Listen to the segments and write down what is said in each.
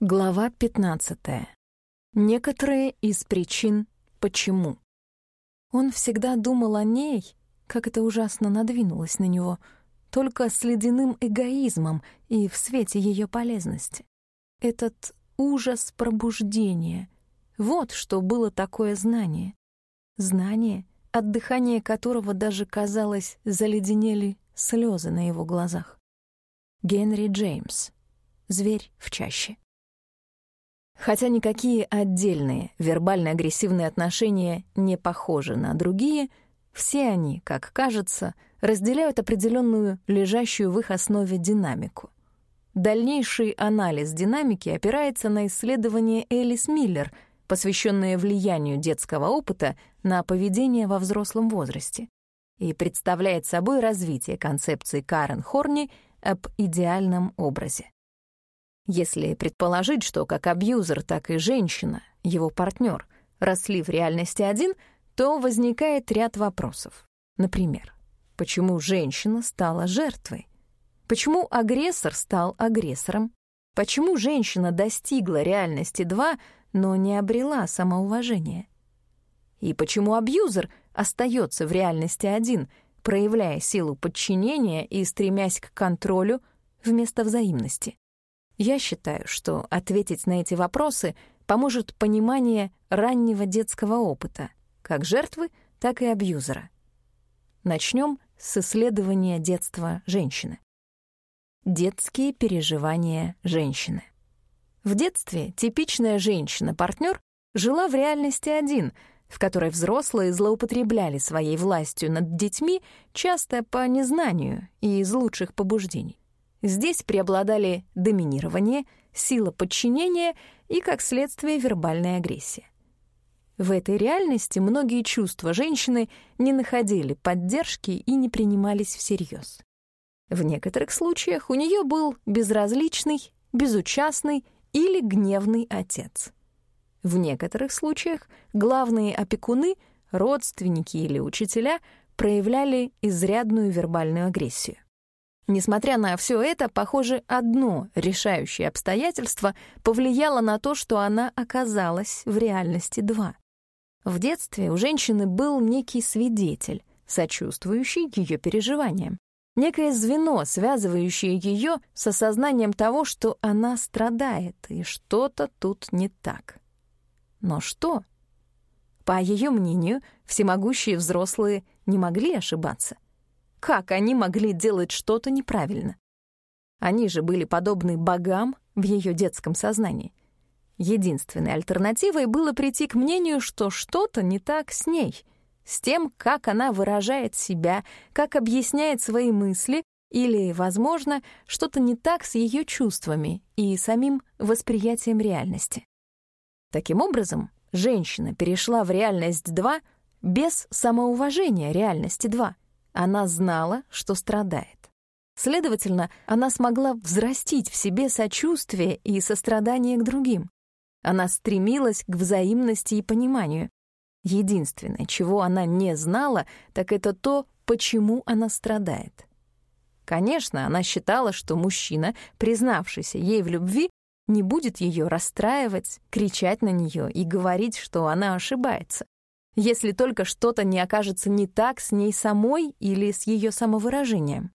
Глава 15. Некоторые из причин «почему». Он всегда думал о ней, как это ужасно надвинулось на него, только с ледяным эгоизмом и в свете ее полезности. Этот ужас пробуждения — вот что было такое знание. Знание, от дыхания которого даже, казалось, заледенели слезы на его глазах. Генри Джеймс. Зверь в чаще. Хотя никакие отдельные вербально-агрессивные отношения не похожи на другие, все они, как кажется, разделяют определенную лежащую в их основе динамику. Дальнейший анализ динамики опирается на исследование Элис Миллер, посвященное влиянию детского опыта на поведение во взрослом возрасте, и представляет собой развитие концепции Карен Хорни об идеальном образе. Если предположить, что как абьюзер, так и женщина, его партнер, росли в реальности один, то возникает ряд вопросов. Например, почему женщина стала жертвой? Почему агрессор стал агрессором? Почему женщина достигла реальности 2, но не обрела самоуважение? И почему абьюзер остается в реальности 1, проявляя силу подчинения и стремясь к контролю вместо взаимности? Я считаю, что ответить на эти вопросы поможет понимание раннего детского опыта, как жертвы, так и абьюзера. Начнем с исследования детства женщины. Детские переживания женщины. В детстве типичная женщина-партнер жила в реальности один, в которой взрослые злоупотребляли своей властью над детьми часто по незнанию и из лучших побуждений. Здесь преобладали доминирование, сила подчинения и, как следствие, вербальная агрессия. В этой реальности многие чувства женщины не находили поддержки и не принимались всерьез. В некоторых случаях у нее был безразличный, безучастный или гневный отец. В некоторых случаях главные опекуны, родственники или учителя проявляли изрядную вербальную агрессию. Несмотря на все это, похоже, одно решающее обстоятельство повлияло на то, что она оказалась в реальности два. В детстве у женщины был некий свидетель, сочувствующий ее переживаниям. Некое звено, связывающее ее с осознанием того, что она страдает, и что-то тут не так. Но что? По ее мнению, всемогущие взрослые не могли ошибаться. Как они могли делать что-то неправильно? Они же были подобны богам в ее детском сознании. Единственной альтернативой было прийти к мнению, что что-то не так с ней, с тем, как она выражает себя, как объясняет свои мысли или, возможно, что-то не так с ее чувствами и самим восприятием реальности. Таким образом, женщина перешла в реальность 2 без самоуважения реальности 2 — она знала, что страдает. Следовательно, она смогла взрастить в себе сочувствие и сострадание к другим. Она стремилась к взаимности и пониманию. Единственное, чего она не знала, так это то, почему она страдает. Конечно, она считала, что мужчина, признавшийся ей в любви, не будет ее расстраивать, кричать на нее и говорить, что она ошибается если только что-то не окажется не так с ней самой или с ее самовыражением.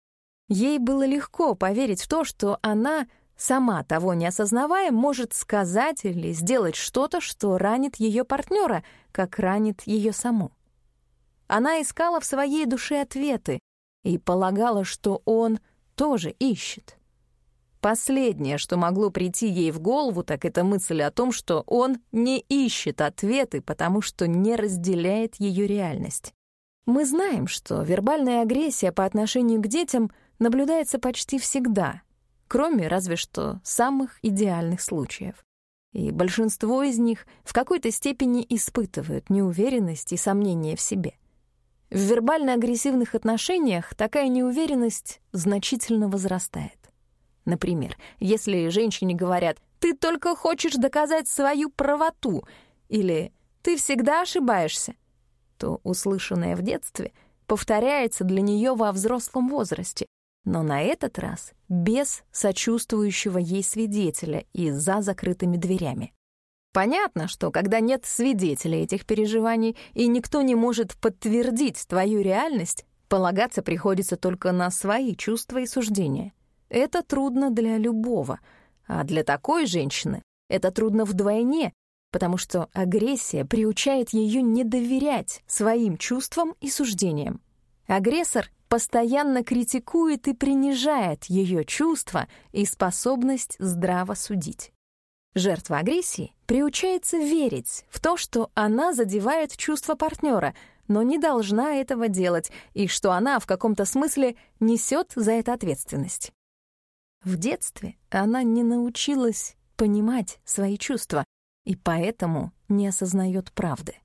Ей было легко поверить в то, что она, сама того не осознавая, может сказать или сделать что-то, что ранит ее партнера, как ранит ее саму. Она искала в своей душе ответы и полагала, что он тоже ищет. Последнее, что могло прийти ей в голову, так это мысль о том, что он не ищет ответы, потому что не разделяет ее реальность. Мы знаем, что вербальная агрессия по отношению к детям наблюдается почти всегда, кроме разве что самых идеальных случаев. И большинство из них в какой-то степени испытывают неуверенность и сомнения в себе. В вербально-агрессивных отношениях такая неуверенность значительно возрастает. Например, если женщине говорят «ты только хочешь доказать свою правоту» или «ты всегда ошибаешься», то услышанное в детстве повторяется для нее во взрослом возрасте, но на этот раз без сочувствующего ей свидетеля и за закрытыми дверями. Понятно, что когда нет свидетелей этих переживаний и никто не может подтвердить твою реальность, полагаться приходится только на свои чувства и суждения. Это трудно для любого, а для такой женщины это трудно вдвойне, потому что агрессия приучает ее не доверять своим чувствам и суждениям. Агрессор постоянно критикует и принижает ее чувства и способность здраво судить. Жертва агрессии приучается верить в то, что она задевает чувства партнера, но не должна этого делать, и что она в каком-то смысле несет за это ответственность. В детстве она не научилась понимать свои чувства и поэтому не осознает правды.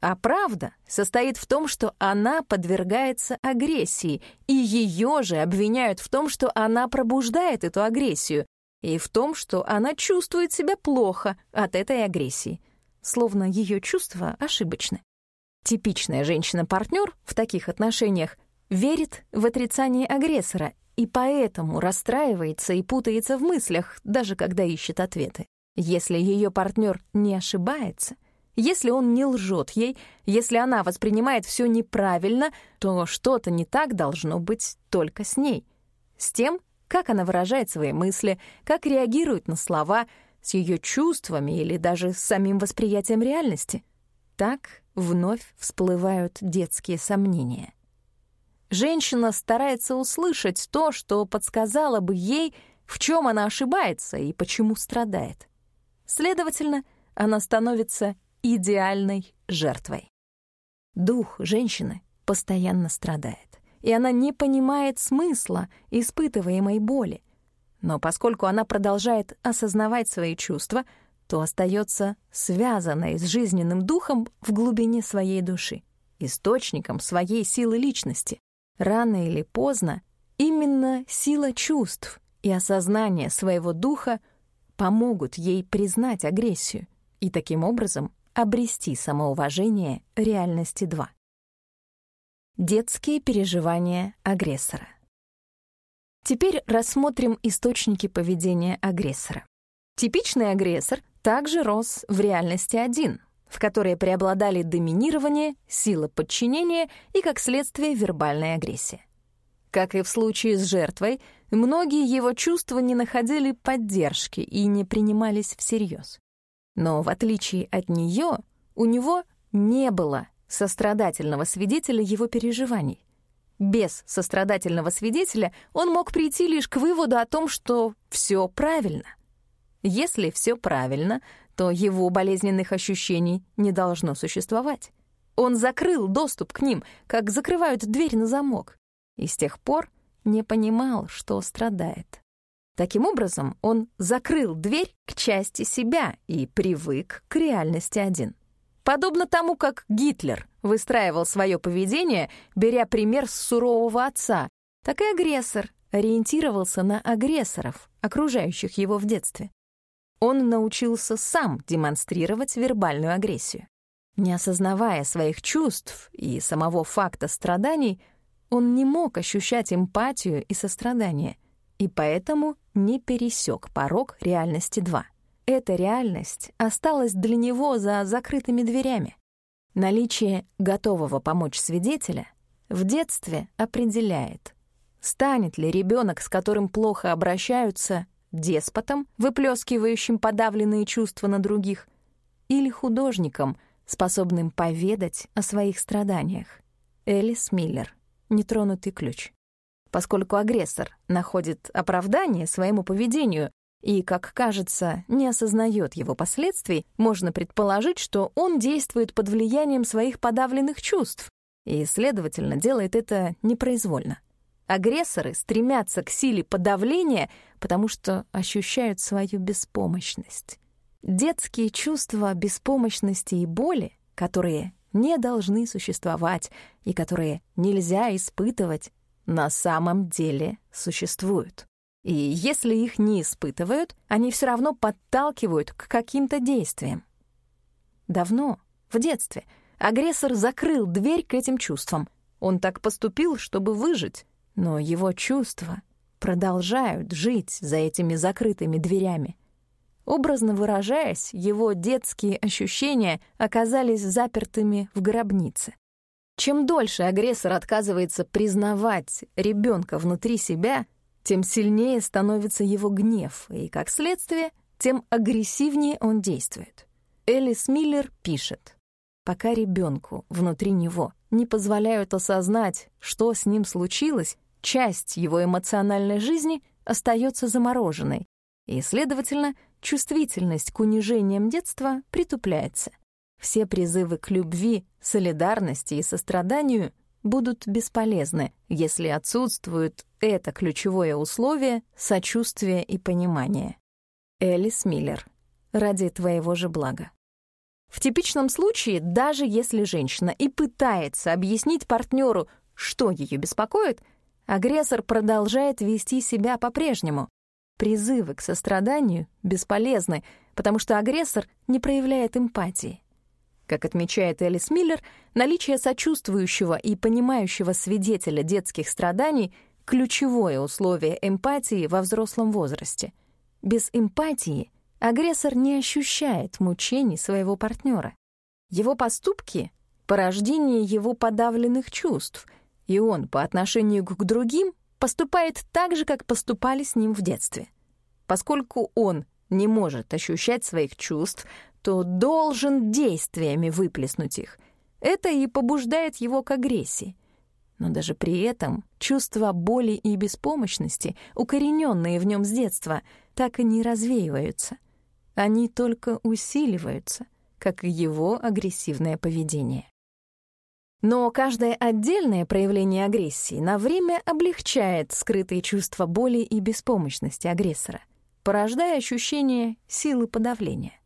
А правда состоит в том, что она подвергается агрессии, и ее же обвиняют в том, что она пробуждает эту агрессию, и в том, что она чувствует себя плохо от этой агрессии, словно ее чувства ошибочны. Типичная женщина-партнер в таких отношениях верит в отрицание агрессора и поэтому расстраивается и путается в мыслях, даже когда ищет ответы. Если ее партнер не ошибается — если он не лжет ей, если она воспринимает все неправильно, то что-то не так должно быть только с ней. С тем, как она выражает свои мысли, как реагирует на слова, с ее чувствами или даже с самим восприятием реальности. Так вновь всплывают детские сомнения. Женщина старается услышать то, что подсказало бы ей, в чем она ошибается и почему страдает. Следовательно, она становится идеальной жертвой. Дух женщины постоянно страдает, и она не понимает смысла испытываемой боли. Но поскольку она продолжает осознавать свои чувства, то остается связанной с жизненным духом в глубине своей души, источником своей силы личности. Рано или поздно именно сила чувств и осознание своего духа помогут ей признать агрессию и таким образом обрести самоуважение реальности 2. Детские переживания агрессора. Теперь рассмотрим источники поведения агрессора. Типичный агрессор также рос в реальности 1, в которой преобладали доминирование, сила подчинения и, как следствие, вербальная агрессия. Как и в случае с жертвой, многие его чувства не находили поддержки и не принимались всерьез. Но в отличие от нее, у него не было сострадательного свидетеля его переживаний. Без сострадательного свидетеля он мог прийти лишь к выводу о том, что все правильно. Если все правильно, то его болезненных ощущений не должно существовать. Он закрыл доступ к ним, как закрывают дверь на замок, и с тех пор не понимал, что страдает. Таким образом, он закрыл дверь к части себя и привык к реальности один. Подобно тому, как Гитлер выстраивал свое поведение, беря пример с сурового отца, так и агрессор ориентировался на агрессоров, окружающих его в детстве. Он научился сам демонстрировать вербальную агрессию. Не осознавая своих чувств и самого факта страданий, он не мог ощущать эмпатию и сострадание — и поэтому не пересек порог реальности 2. Эта реальность осталась для него за закрытыми дверями. Наличие готового помочь свидетеля в детстве определяет, станет ли ребенок, с которым плохо обращаются, деспотом, выплескивающим подавленные чувства на других, или художником, способным поведать о своих страданиях. Элис Миллер. Нетронутый ключ поскольку агрессор находит оправдание своему поведению и, как кажется, не осознает его последствий, можно предположить, что он действует под влиянием своих подавленных чувств и, следовательно, делает это непроизвольно. Агрессоры стремятся к силе подавления, потому что ощущают свою беспомощность. Детские чувства беспомощности и боли, которые не должны существовать и которые нельзя испытывать, на самом деле существуют. И если их не испытывают, они все равно подталкивают к каким-то действиям. Давно, в детстве, агрессор закрыл дверь к этим чувствам. Он так поступил, чтобы выжить, Но его чувства продолжают жить за этими закрытыми дверями. Образно выражаясь, его детские ощущения оказались запертыми в гробнице. Чем дольше агрессор отказывается признавать ребенка внутри себя, тем сильнее становится его гнев, и, как следствие, тем агрессивнее он действует. Элис Миллер пишет, «Пока ребенку внутри него не позволяют осознать, что с ним случилось, часть его эмоциональной жизни остается замороженной, и, следовательно, чувствительность к унижениям детства притупляется. Все призывы к любви, солидарности и состраданию будут бесполезны, если отсутствует это ключевое условие сочувствия и понимания. Элис Миллер. Ради твоего же блага. В типичном случае, даже если женщина и пытается объяснить партнеру, что ее беспокоит, агрессор продолжает вести себя по-прежнему. Призывы к состраданию бесполезны, потому что агрессор не проявляет эмпатии. Как отмечает Элис Миллер, наличие сочувствующего и понимающего свидетеля детских страданий — ключевое условие эмпатии во взрослом возрасте. Без эмпатии агрессор не ощущает мучений своего партнера. Его поступки — порождение его подавленных чувств, и он по отношению к другим поступает так же, как поступали с ним в детстве. Поскольку он не может ощущать своих чувств, то должен действиями выплеснуть их. Это и побуждает его к агрессии. Но даже при этом чувства боли и беспомощности, укорененные в нем с детства, так и не развеиваются. Они только усиливаются, как и его агрессивное поведение. Но каждое отдельное проявление агрессии на время облегчает скрытые чувства боли и беспомощности агрессора, порождая ощущение силы подавления.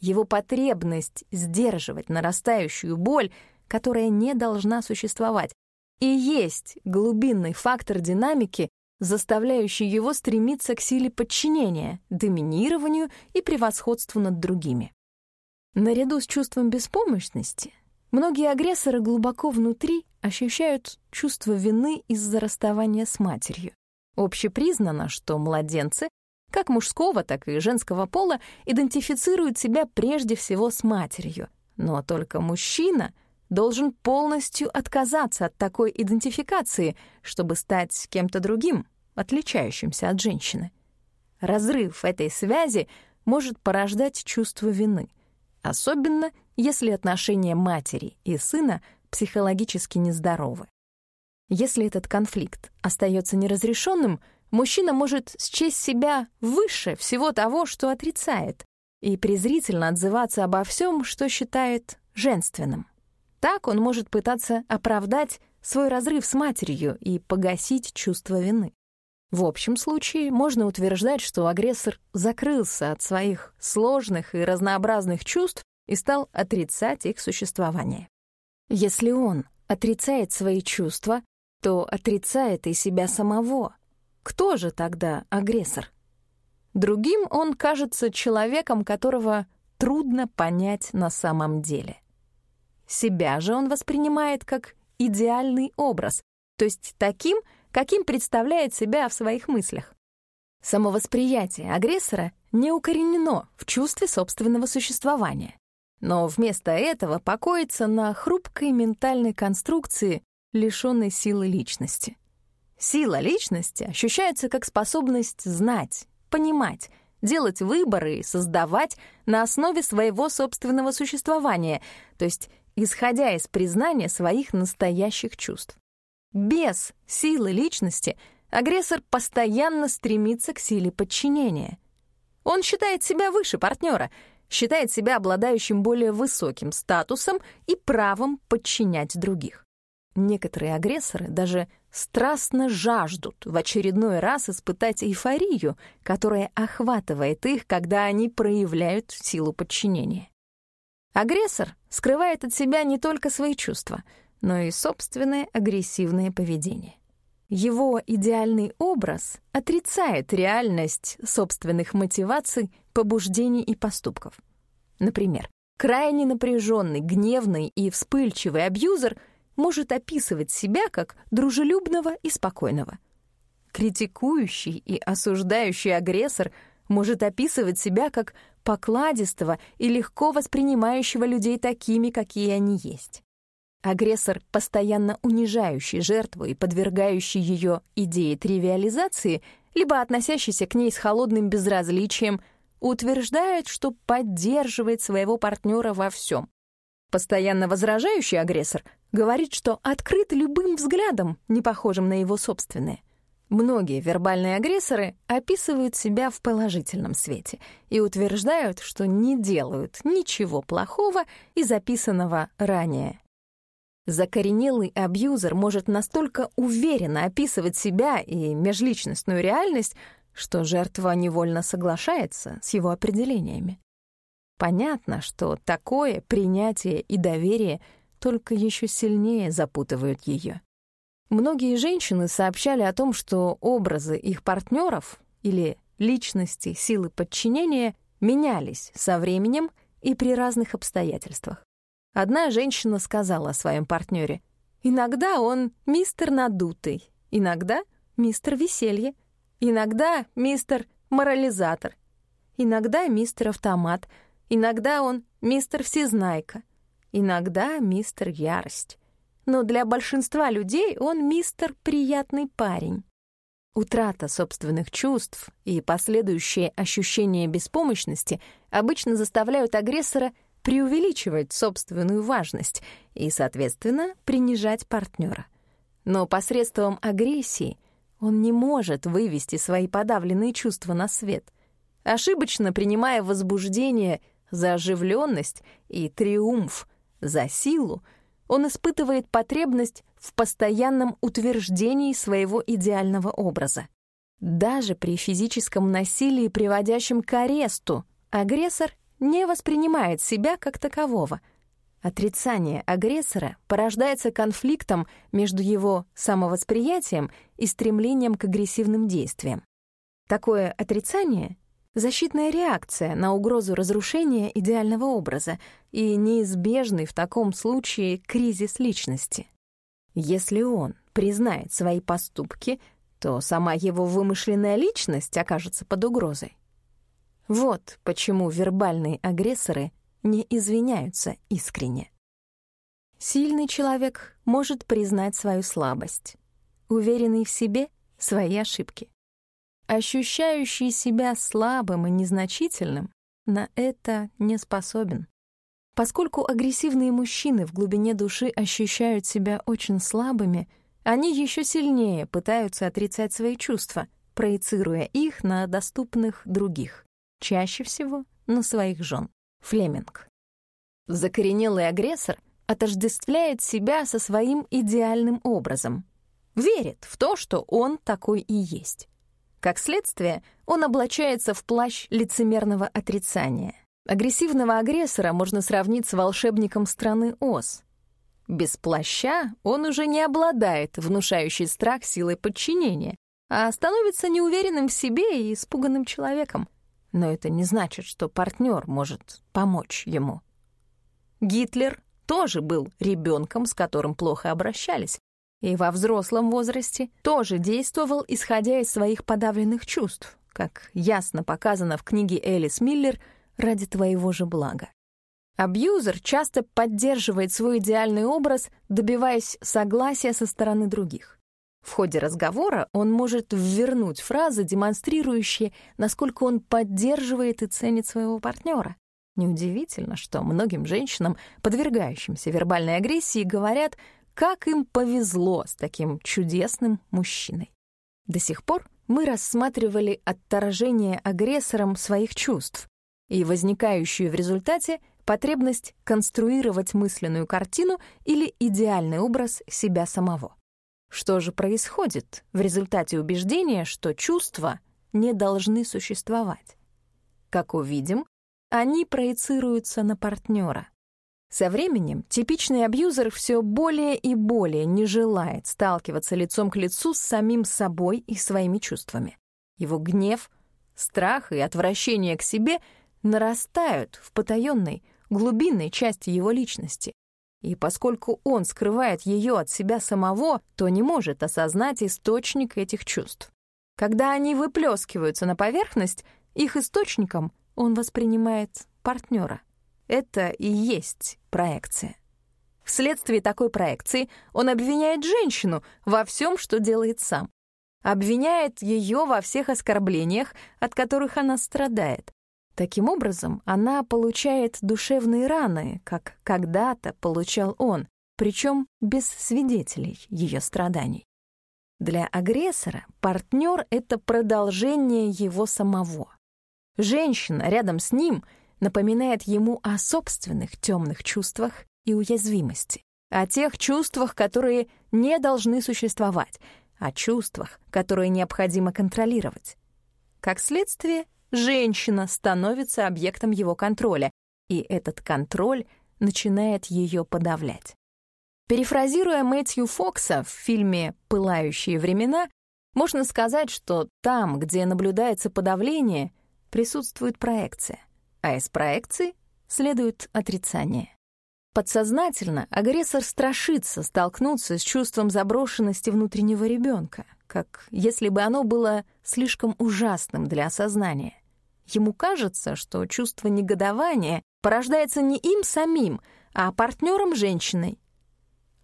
Его потребность сдерживать нарастающую боль, которая не должна существовать, и есть глубинный фактор динамики, заставляющий его стремиться к силе подчинения, доминированию и превосходству над другими. Наряду с чувством беспомощности Многие агрессоры глубоко внутри ощущают чувство вины из-за расставания с матерью. Общепризнано, что младенцы, как мужского, так и женского пола, идентифицируют себя прежде всего с матерью. Но только мужчина должен полностью отказаться от такой идентификации, чтобы стать кем-то другим, отличающимся от женщины. Разрыв этой связи может порождать чувство вины, особенно если отношения матери и сына психологически нездоровы. Если этот конфликт остается неразрешенным, мужчина может счесть себя выше всего того, что отрицает, и презрительно отзываться обо всем, что считает женственным. Так он может пытаться оправдать свой разрыв с матерью и погасить чувство вины. В общем случае можно утверждать, что агрессор закрылся от своих сложных и разнообразных чувств и стал отрицать их существование. Если он отрицает свои чувства, то отрицает и себя самого. Кто же тогда агрессор? Другим он кажется человеком, которого трудно понять на самом деле. Себя же он воспринимает как идеальный образ, то есть таким, каким представляет себя в своих мыслях. Самовосприятие агрессора не укоренено в чувстве собственного существования но вместо этого покоится на хрупкой ментальной конструкции, лишённой силы личности. Сила личности ощущается как способность знать, понимать, делать выборы и создавать на основе своего собственного существования, то есть исходя из признания своих настоящих чувств. Без силы личности агрессор постоянно стремится к силе подчинения. Он считает себя выше партнера — считает себя обладающим более высоким статусом и правом подчинять других. Некоторые агрессоры даже страстно жаждут в очередной раз испытать эйфорию, которая охватывает их, когда они проявляют силу подчинения. Агрессор скрывает от себя не только свои чувства, но и собственное агрессивное поведение. Его идеальный образ отрицает реальность собственных мотиваций, побуждений и поступков. Например, крайне напряженный, гневный и вспыльчивый абьюзер может описывать себя как дружелюбного и спокойного. Критикующий и осуждающий агрессор может описывать себя как покладистого и легко воспринимающего людей такими, какие они есть. Агрессор, постоянно унижающий жертву и подвергающий ее идее тривиализации, либо относящийся к ней с холодным безразличием, утверждает, что поддерживает своего партнера во всем. Постоянно возражающий агрессор говорит, что открыт любым взглядом, не похожим на его собственные. Многие вербальные агрессоры описывают себя в положительном свете и утверждают, что не делают ничего плохого из записанного ранее. Закоренелый абьюзер может настолько уверенно описывать себя и межличностную реальность, что жертва невольно соглашается с его определениями. Понятно, что такое принятие и доверие только еще сильнее запутывают ее. Многие женщины сообщали о том, что образы их партнеров или личности силы подчинения менялись со временем и при разных обстоятельствах. Одна женщина сказала о своем партнере: «Иногда он мистер надутый, иногда мистер веселье, иногда мистер морализатор, иногда мистер автомат, иногда он мистер всезнайка, иногда мистер ярость. Но для большинства людей он мистер приятный парень». Утрата собственных чувств и последующее ощущение беспомощности обычно заставляют агрессора — преувеличивать собственную важность и, соответственно, принижать партнера. Но посредством агрессии он не может вывести свои подавленные чувства на свет, ошибочно принимая возбуждение за оживленность и триумф за силу, он испытывает потребность в постоянном утверждении своего идеального образа. Даже при физическом насилии, приводящем к аресту, агрессор не воспринимает себя как такового. Отрицание агрессора порождается конфликтом между его самовосприятием и стремлением к агрессивным действиям. Такое отрицание — защитная реакция на угрозу разрушения идеального образа и неизбежный в таком случае кризис личности. Если он признает свои поступки, то сама его вымышленная личность окажется под угрозой. Вот почему вербальные агрессоры не извиняются искренне. Сильный человек может признать свою слабость, уверенный в себе — свои ошибки. Ощущающий себя слабым и незначительным на это не способен. Поскольку агрессивные мужчины в глубине души ощущают себя очень слабыми, они еще сильнее пытаются отрицать свои чувства, проецируя их на доступных других чаще всего на своих жен. Флеминг. Закоренелый агрессор отождествляет себя со своим идеальным образом, верит в то, что он такой и есть. Как следствие, он облачается в плащ лицемерного отрицания. Агрессивного агрессора можно сравнить с волшебником страны Оз. Без плаща он уже не обладает внушающей страх силой подчинения, а становится неуверенным в себе и испуганным человеком но это не значит, что партнер может помочь ему. Гитлер тоже был ребенком, с которым плохо обращались, и во взрослом возрасте тоже действовал, исходя из своих подавленных чувств, как ясно показано в книге Элис Миллер «Ради твоего же блага». Абьюзер часто поддерживает свой идеальный образ, добиваясь согласия со стороны других. В ходе разговора он может ввернуть фразы, демонстрирующие, насколько он поддерживает и ценит своего партнера. Неудивительно, что многим женщинам, подвергающимся вербальной агрессии, говорят, как им повезло с таким чудесным мужчиной. До сих пор мы рассматривали отторжение агрессором своих чувств и возникающую в результате потребность конструировать мысленную картину или идеальный образ себя самого. Что же происходит в результате убеждения, что чувства не должны существовать? Как увидим, они проецируются на партнера. Со временем типичный абьюзер все более и более не желает сталкиваться лицом к лицу с самим собой и своими чувствами. Его гнев, страх и отвращение к себе нарастают в потаенной, глубинной части его личности. И поскольку он скрывает ее от себя самого, то не может осознать источник этих чувств. Когда они выплескиваются на поверхность, их источником он воспринимает партнера. Это и есть проекция. Вследствие такой проекции он обвиняет женщину во всем, что делает сам. Обвиняет ее во всех оскорблениях, от которых она страдает. Таким образом, она получает душевные раны, как когда-то получал он, причем без свидетелей ее страданий. Для агрессора партнер — это продолжение его самого. Женщина рядом с ним напоминает ему о собственных темных чувствах и уязвимости, о тех чувствах, которые не должны существовать, о чувствах, которые необходимо контролировать. Как следствие, женщина становится объектом его контроля, и этот контроль начинает ее подавлять. Перефразируя Мэтью Фокса в фильме «Пылающие времена», можно сказать, что там, где наблюдается подавление, присутствует проекция, а из проекции следует отрицание. Подсознательно агрессор страшится столкнуться с чувством заброшенности внутреннего ребенка, как если бы оно было слишком ужасным для осознания. Ему кажется, что чувство негодования порождается не им самим, а партнером женщиной.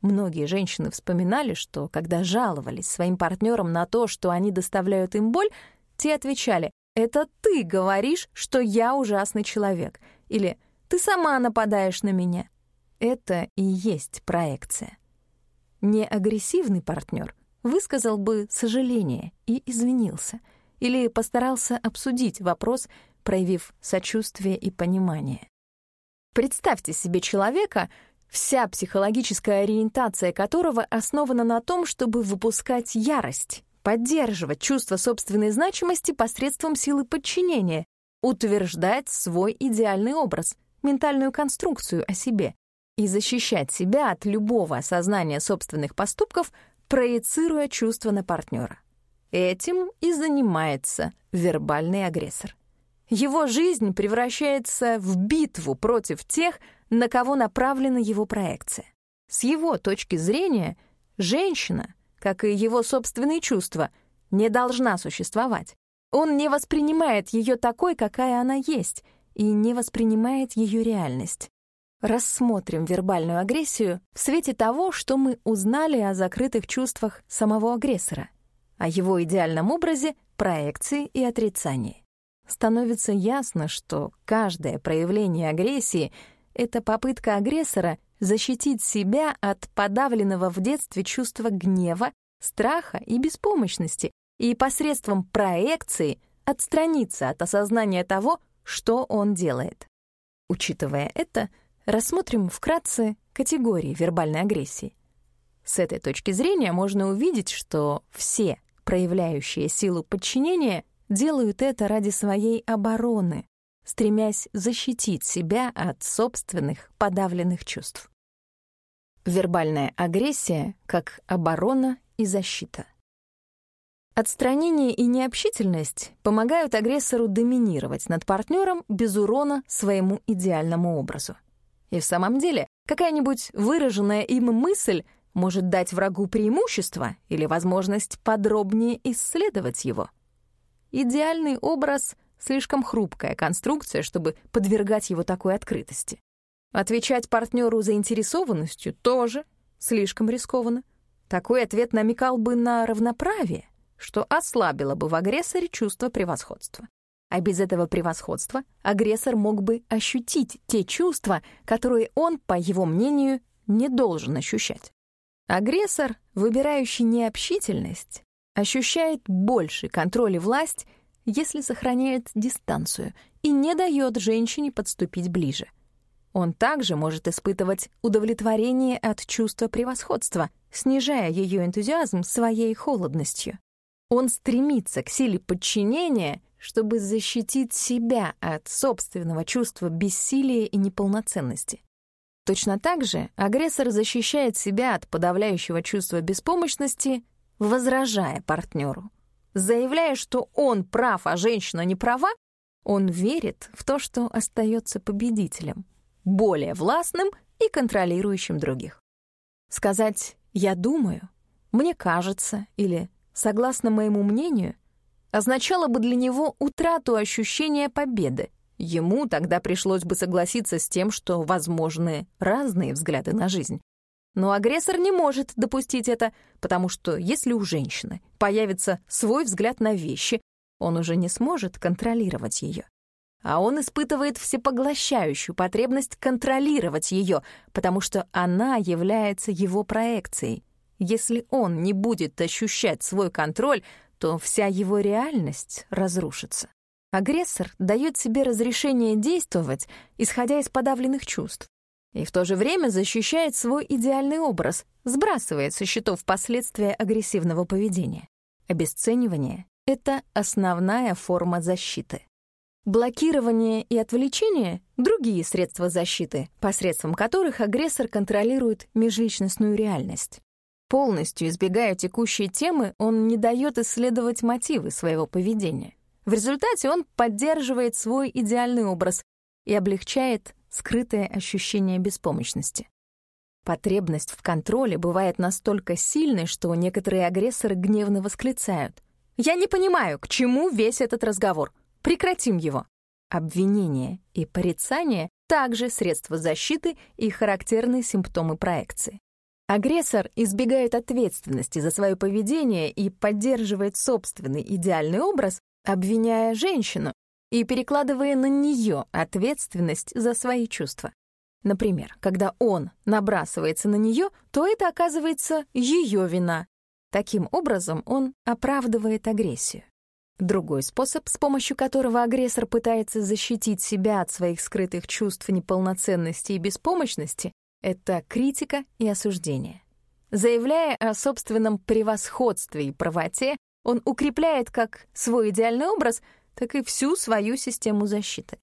Многие женщины вспоминали, что когда жаловались своим партнерам на то, что они доставляют им боль, те отвечали «Это ты говоришь, что я ужасный человек» или «Ты сама нападаешь на меня». Это и есть проекция. Неагрессивный партнер высказал бы сожаление и извинился — или постарался обсудить вопрос, проявив сочувствие и понимание. Представьте себе человека, вся психологическая ориентация которого основана на том, чтобы выпускать ярость, поддерживать чувство собственной значимости посредством силы подчинения, утверждать свой идеальный образ, ментальную конструкцию о себе и защищать себя от любого осознания собственных поступков, проецируя чувства на партнера. Этим и занимается вербальный агрессор. Его жизнь превращается в битву против тех, на кого направлена его проекция. С его точки зрения, женщина, как и его собственные чувства, не должна существовать. Он не воспринимает ее такой, какая она есть, и не воспринимает ее реальность. Рассмотрим вербальную агрессию в свете того, что мы узнали о закрытых чувствах самого агрессора о его идеальном образе, проекции и отрицании. Становится ясно, что каждое проявление агрессии — это попытка агрессора защитить себя от подавленного в детстве чувства гнева, страха и беспомощности и посредством проекции отстраниться от осознания того, что он делает. Учитывая это, рассмотрим вкратце категории вербальной агрессии. С этой точки зрения можно увидеть, что все проявляющие силу подчинения, делают это ради своей обороны, стремясь защитить себя от собственных подавленных чувств. Вербальная агрессия как оборона и защита. Отстранение и необщительность помогают агрессору доминировать над партнером без урона своему идеальному образу. И в самом деле, какая-нибудь выраженная им мысль может дать врагу преимущество или возможность подробнее исследовать его. Идеальный образ — слишком хрупкая конструкция, чтобы подвергать его такой открытости. Отвечать партнеру заинтересованностью тоже слишком рискованно. Такой ответ намекал бы на равноправие, что ослабило бы в агрессоре чувство превосходства. А без этого превосходства агрессор мог бы ощутить те чувства, которые он, по его мнению, не должен ощущать. Агрессор, выбирающий необщительность, ощущает больший контроль и власть, если сохраняет дистанцию и не дает женщине подступить ближе. Он также может испытывать удовлетворение от чувства превосходства, снижая ее энтузиазм своей холодностью. Он стремится к силе подчинения, чтобы защитить себя от собственного чувства бессилия и неполноценности. Точно так же агрессор защищает себя от подавляющего чувства беспомощности, возражая партнеру. Заявляя, что он прав, а женщина не права, он верит в то, что остается победителем, более властным и контролирующим других. Сказать «я думаю», «мне кажется» или «согласно моему мнению» означало бы для него утрату ощущения победы. Ему тогда пришлось бы согласиться с тем, что возможны разные взгляды на жизнь. Но агрессор не может допустить это, потому что если у женщины появится свой взгляд на вещи, он уже не сможет контролировать ее. А он испытывает всепоглощающую потребность контролировать ее, потому что она является его проекцией. Если он не будет ощущать свой контроль, то вся его реальность разрушится. Агрессор дает себе разрешение действовать, исходя из подавленных чувств, и в то же время защищает свой идеальный образ, сбрасывает со счетов последствия агрессивного поведения. Обесценивание — это основная форма защиты. Блокирование и отвлечение — другие средства защиты, посредством которых агрессор контролирует межличностную реальность. Полностью избегая текущей темы, он не дает исследовать мотивы своего поведения. В результате он поддерживает свой идеальный образ и облегчает скрытое ощущение беспомощности. Потребность в контроле бывает настолько сильной, что некоторые агрессоры гневно восклицают. «Я не понимаю, к чему весь этот разговор? Прекратим его!» Обвинение и порицание — также средства защиты и характерные симптомы проекции. Агрессор избегает ответственности за свое поведение и поддерживает собственный идеальный образ, обвиняя женщину и перекладывая на нее ответственность за свои чувства. Например, когда он набрасывается на нее, то это оказывается ее вина. Таким образом, он оправдывает агрессию. Другой способ, с помощью которого агрессор пытается защитить себя от своих скрытых чувств неполноценности и беспомощности, это критика и осуждение. Заявляя о собственном превосходстве и правоте, он укрепляет как свой идеальный образ, так и всю свою систему защиты.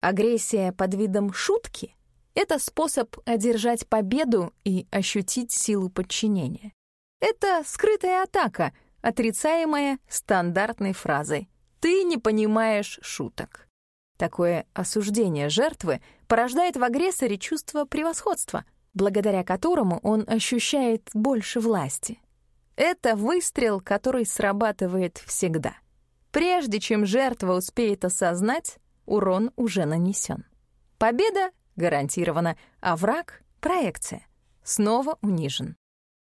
Агрессия под видом шутки — это способ одержать победу и ощутить силу подчинения. Это скрытая атака, отрицаемая стандартной фразой «ты не понимаешь шуток». Такое осуждение жертвы порождает в агрессоре чувство превосходства, благодаря которому он ощущает больше власти. Это выстрел, который срабатывает всегда. Прежде чем жертва успеет осознать, урон уже нанесен. Победа гарантирована, а враг — проекция. Снова унижен.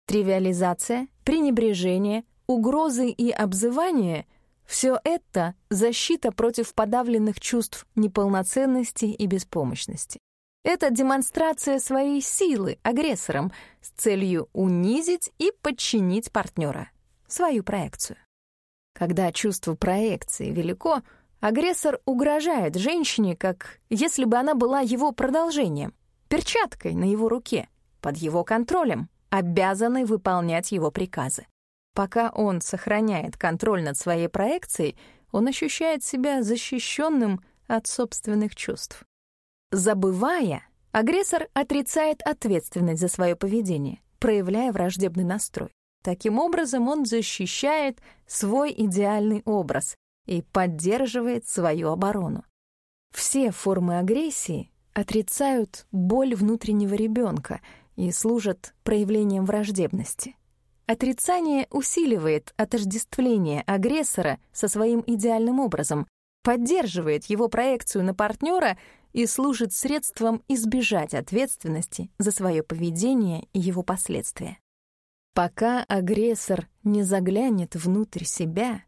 Тривиализация, пренебрежение, угрозы и обзывание — все это защита против подавленных чувств неполноценности и беспомощности. Это демонстрация своей силы агрессором с целью унизить и подчинить партнера, свою проекцию. Когда чувство проекции велико, агрессор угрожает женщине, как если бы она была его продолжением, перчаткой на его руке, под его контролем, обязанной выполнять его приказы. Пока он сохраняет контроль над своей проекцией, он ощущает себя защищенным от собственных чувств. Забывая, агрессор отрицает ответственность за свое поведение, проявляя враждебный настрой. Таким образом, он защищает свой идеальный образ и поддерживает свою оборону. Все формы агрессии отрицают боль внутреннего ребенка и служат проявлением враждебности. Отрицание усиливает отождествление агрессора со своим идеальным образом, поддерживает его проекцию на партнера и служит средством избежать ответственности за свое поведение и его последствия. Пока агрессор не заглянет внутрь себя,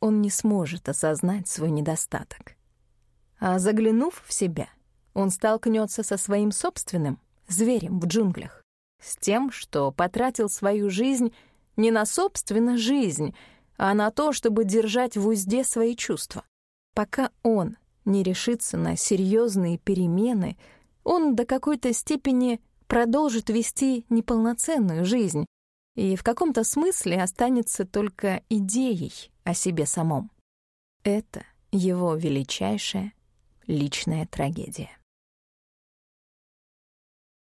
он не сможет осознать свой недостаток. А заглянув в себя, он столкнется со своим собственным зверем в джунглях, с тем, что потратил свою жизнь не на собственную жизнь, а на то, чтобы держать в узде свои чувства. Пока он не решится на серьезные перемены, он до какой-то степени продолжит вести неполноценную жизнь и в каком-то смысле останется только идеей о себе самом. Это его величайшая личная трагедия.